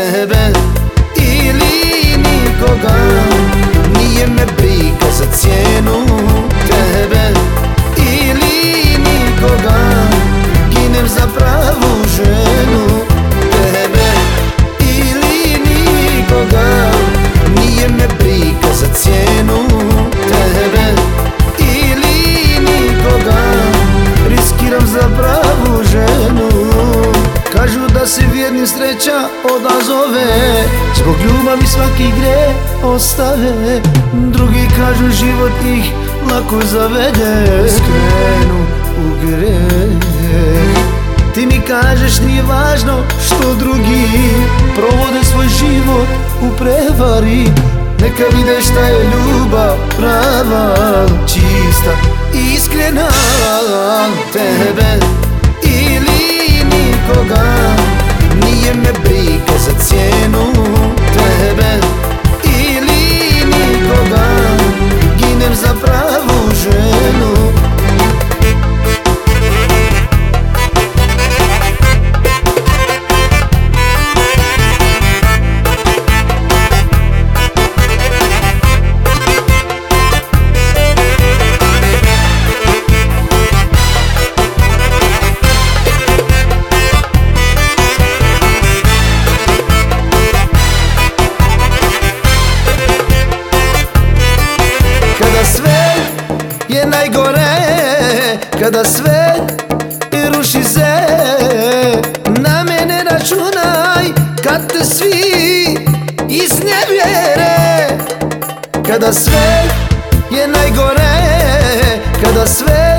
tebe ili nikoga. Nije me briga za cijenu. Nove Zbog ljubavi svaki gre ostave. Drugi kažu život ih lako zavede. Skrenu u greh. Ti mi kažeš nije važno što drugi Provode svoj život u prevari. Neka vide šta je ljubav prava. Čista, iskrena Tebe je najgore Kada sve ruši se. Na mene računaj Kad te svi iznevjere. Kada sve je najgore Kada sve